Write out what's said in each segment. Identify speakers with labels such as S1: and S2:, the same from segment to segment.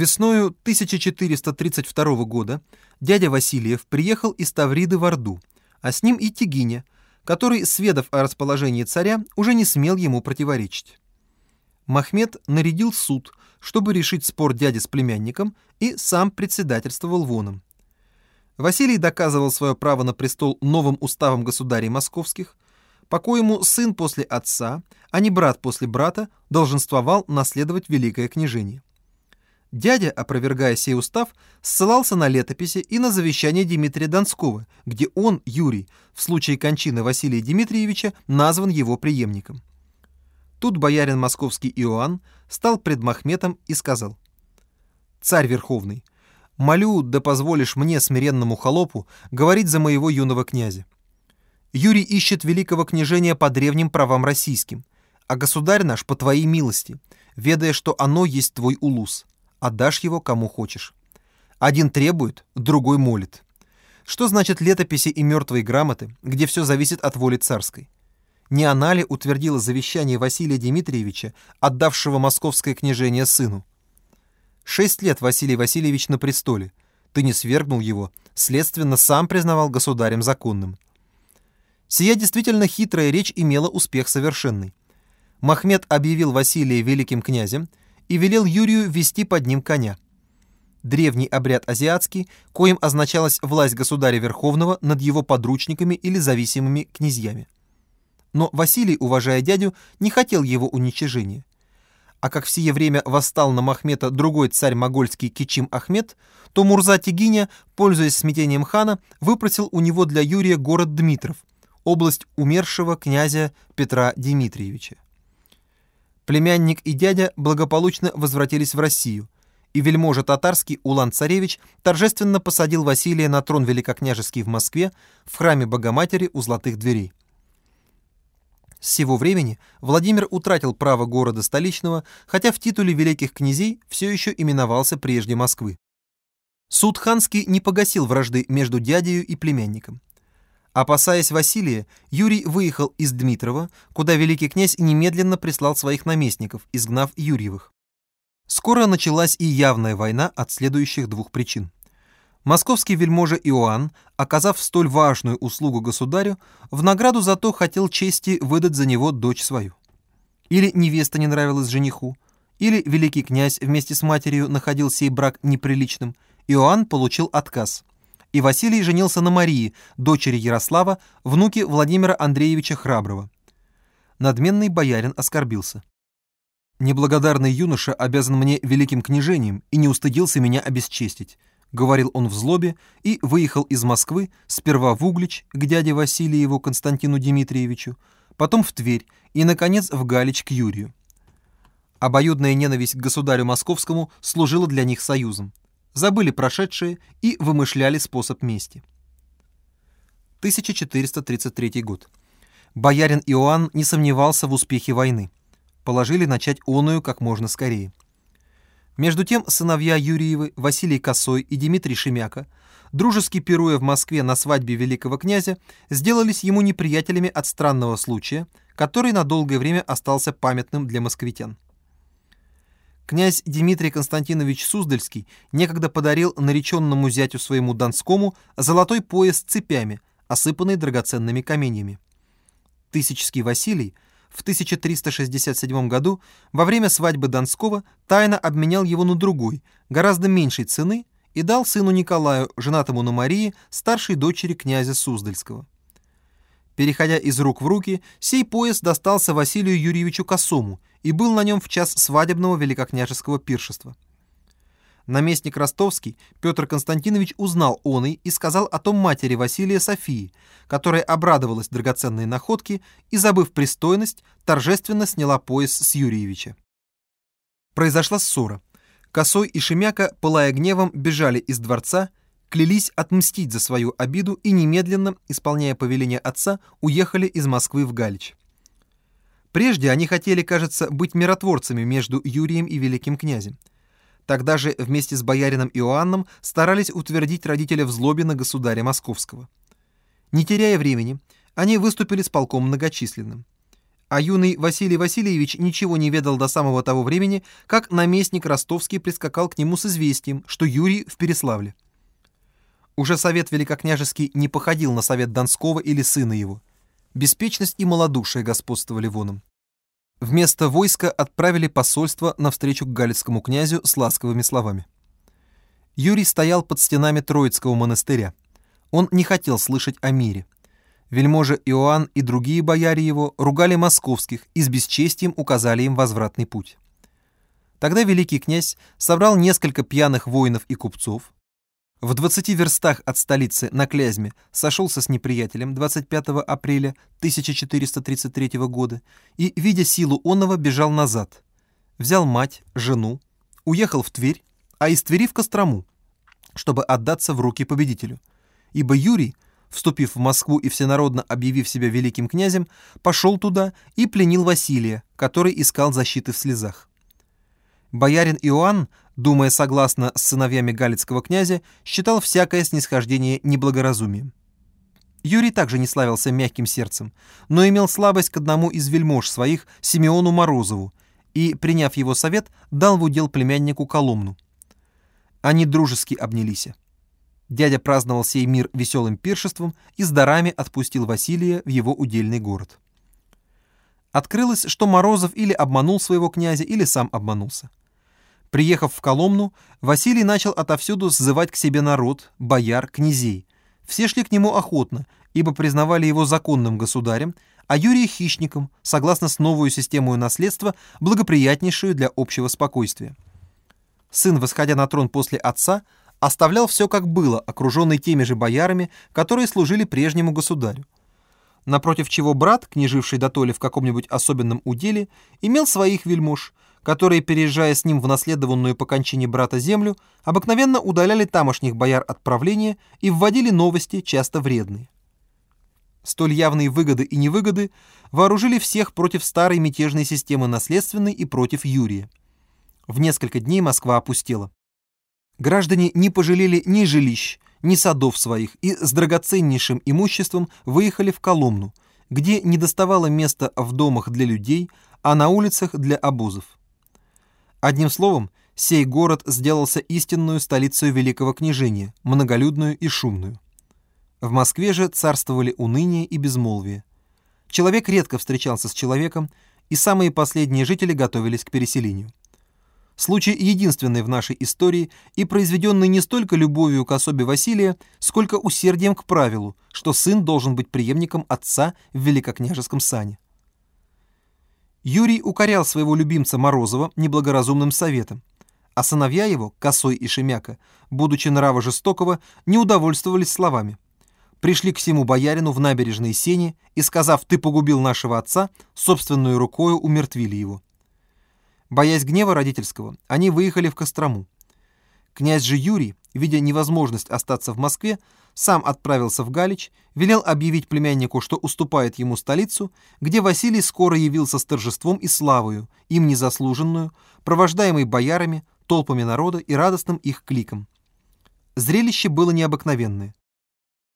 S1: Весною 1432 года дядя Васильев приехал из Тавриды в Орду, а с ним и Тигиня, который, сведав о расположении царя, уже не смел ему противоречить. Махмед нарядил суд, чтобы решить спор дяди с племянником, и сам председательствовал воном. Василий доказывал свое право на престол новым уставом государей московских, по коему сын после отца, а не брат после брата, долженствовал наследовать великое княжение. Дядя, опровергая сей устав, ссылался на летописи и на завещание Дмитрия Донского, где он, Юрий, в случае кончины Василия Дмитриевича, назван его преемником. Тут боярин московский Иоанн стал пред Махметом и сказал, «Царь Верховный, молю, да позволишь мне, смиренному холопу, говорить за моего юного князя. Юрий ищет великого княжения по древним правам российским, а государь наш по твоей милости, ведая, что оно есть твой улус отдашь его кому хочешь. Один требует, другой молит. Что значит летописи и мертвые грамоты, где все зависит от воли царской? Не она ли утвердила завещание Василия Дмитриевича, отдавшего московское княжение сыну? Шесть лет Василий Васильевич на престоле. Ты не свергнул его, следственно, сам признавал государем законным. Сия действительно хитрая речь имела успех совершенный. Махмед объявил Василия великим князем и велел Юрию вести под ним коня. Древний обряд азиатский, коим означалась власть государя Верховного над его подручниками или зависимыми князьями. Но Василий, уважая дядю, не хотел его уничижения. А как в сие время восстал на Махмета другой царь могольский Кичим Ахмед, то Мурза Тигиня, пользуясь смятением хана, выпросил у него для Юрия город Дмитров, область умершего князя Петра Дмитриевича. Племянник и дядя благополучно возвратились в Россию, и вельможа татарский Улан-Царевич торжественно посадил Василия на трон великокняжеский в Москве в храме Богоматери у Золотых дверей. С сего времени Владимир утратил право города столичного, хотя в титуле великих князей все еще именовался прежде Москвы. Суд ханский не погасил вражды между дядею и племянником. Опасаясь Василия, Юрий выехал из Дмитрова, куда великий князь немедленно прислал своих наместников, изгнав Юрьевых. Скоро началась и явная война от следующих двух причин. Московский вельможа Иоанн, оказав столь важную услугу государю, в награду за то хотел чести выдать за него дочь свою. Или невеста не нравилась жениху, или великий князь вместе с матерью находил сей брак неприличным, Иоанн получил отказ – и Василий женился на Марии, дочери Ярослава, внуке Владимира Андреевича Храброго. Надменный боярин оскорбился. «Неблагодарный юноша обязан мне великим княжением и не устыдился меня обесчестить», — говорил он в злобе и выехал из Москвы сперва в Углич к дяде Васильеву Константину Дмитриевичу, потом в Тверь и, наконец, в Галич к Юрию. Обоюдная ненависть к государю московскому служила для них союзом забыли прошедшее и вымышляли способ мести. 1433 год. Боярин Иоанн не сомневался в успехе войны. Положили начать оную как можно скорее. Между тем сыновья Юрьевы, Василий Косой и Дмитрий Шемяка, дружески пируя в Москве на свадьбе великого князя, сделались ему неприятелями от странного случая, который на долгое время остался памятным для москвитян. Князь Дмитрий Константинович Суздальский некогда подарил нареченному зятю своему Донскому золотой пояс с цепями, осыпанный драгоценными каменьями. Тысячский Василий в 1367 году во время свадьбы Донского тайно обменял его на другой, гораздо меньшей цены, и дал сыну Николаю, женатому на Марии, старшей дочери князя Суздальского. Переходя из рук в руки, сей пояс достался Василию Юрьевичу Косому и был на нем в час свадебного великокняжеского пиршества. Наместник ростовский Петр Константинович узнал он и сказал о том матери Василия Софии, которая обрадовалась драгоценной находке и, забыв пристойность, торжественно сняла пояс с Юрьевича. Произошла ссора. Косой и Шемяка, пылая гневом, бежали из дворца клялись отмстить за свою обиду и немедленно, исполняя повеление отца, уехали из Москвы в Галич. Прежде они хотели, кажется, быть миротворцами между Юрием и великим князем. Тогда же вместе с боярином Иоанном старались утвердить родителя в злобе на государя Московского. Не теряя времени, они выступили с полком многочисленным. А юный Василий Васильевич ничего не ведал до самого того времени, как наместник ростовский прискакал к нему с известием, что Юрий в Переславле. Уже совет великокняжеский не походил на совет Донского или сына его. Беспечность и малодушие господствовали воном. Вместо войска отправили посольство навстречу к галицкому князю с ласковыми словами. Юрий стоял под стенами Троицкого монастыря. Он не хотел слышать о мире. Вельможа Иоанн и другие бояре его ругали московских и с бесчестием указали им возвратный путь. Тогда великий князь собрал несколько пьяных воинов и купцов, в 20 верстах от столицы на Клязьме сошелся с неприятелем 25 апреля 1433 года и, видя силу онного, бежал назад. Взял мать, жену, уехал в Тверь, а из Твери в Кострому, чтобы отдаться в руки победителю. Ибо Юрий, вступив в Москву и всенародно объявив себя великим князем, пошел туда и пленил Василия, который искал защиты в слезах. Боярин Иоанн, думая согласно с сыновьями галицкого князя, считал всякое снисхождение неблагоразумием. Юрий также не славился мягким сердцем, но имел слабость к одному из вельмож своих, Симеону Морозову, и, приняв его совет, дал в удел племяннику Коломну. Они дружески обнялись. Дядя праздновал сей мир веселым пиршеством и с дарами отпустил Василия в его удельный город. Открылось, что Морозов или обманул своего князя, или сам обманулся. Приехав в Коломну, Василий начал отовсюду сзывать к себе народ, бояр, князей. Все шли к нему охотно, ибо признавали его законным государем, а Юрия хищником, согласно с новую систему наследства, благоприятнейшую для общего спокойствия. Сын, восходя на трон после отца, оставлял все как было, окруженный теми же боярами, которые служили прежнему государю. Напротив чего брат, княживший дотоле в каком-нибудь особенном уделе, имел своих вельмож – которые, переезжая с ним в наследованную по кончине брата землю, обыкновенно удаляли тамошних бояр от правления и вводили новости, часто вредные. Столь явные выгоды и невыгоды вооружили всех против старой мятежной системы наследственной и против Юрия. В несколько дней Москва опустела. Граждане не пожалели ни жилищ, ни садов своих и с драгоценнейшим имуществом выехали в Коломну, где не доставало места в домах для людей, а на улицах для обозов. Одним словом, сей город сделался истинную столицей великого княжения, многолюдную и шумную. В Москве же царствовали уныние и безмолвие. Человек редко встречался с человеком, и самые последние жители готовились к переселению. Случай единственный в нашей истории и произведенный не столько любовью к особе Василия, сколько усердием к правилу, что сын должен быть преемником отца в великокняжеском сане. Юрий укорял своего любимца Морозова неблагоразумным советом, а сыновья его, Косой и Шемяка, будучи нрава жестокого, не удовольствовались словами. Пришли к всему боярину в набережной сени и, сказав «ты погубил нашего отца», собственную рукою умертвили его. Боясь гнева родительского, они выехали в Кострому. Князь же Юрий, видя невозможность остаться в Москве, сам отправился в Галич, велел объявить племяннику, что уступает ему столицу, где Василий скоро явился с торжеством и славою, им незаслуженную, провождаемый боярами, толпами народа и радостным их кликом. Зрелище было необыкновенное.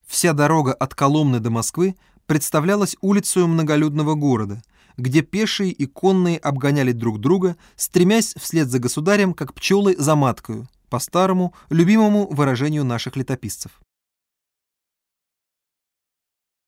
S1: Вся дорога от Коломны до Москвы представлялась улицей многолюдного города, где пешие и конные обгоняли друг друга, стремясь вслед за государем, как пчелы за маткою, по старому, любимому выражению наших летописцев.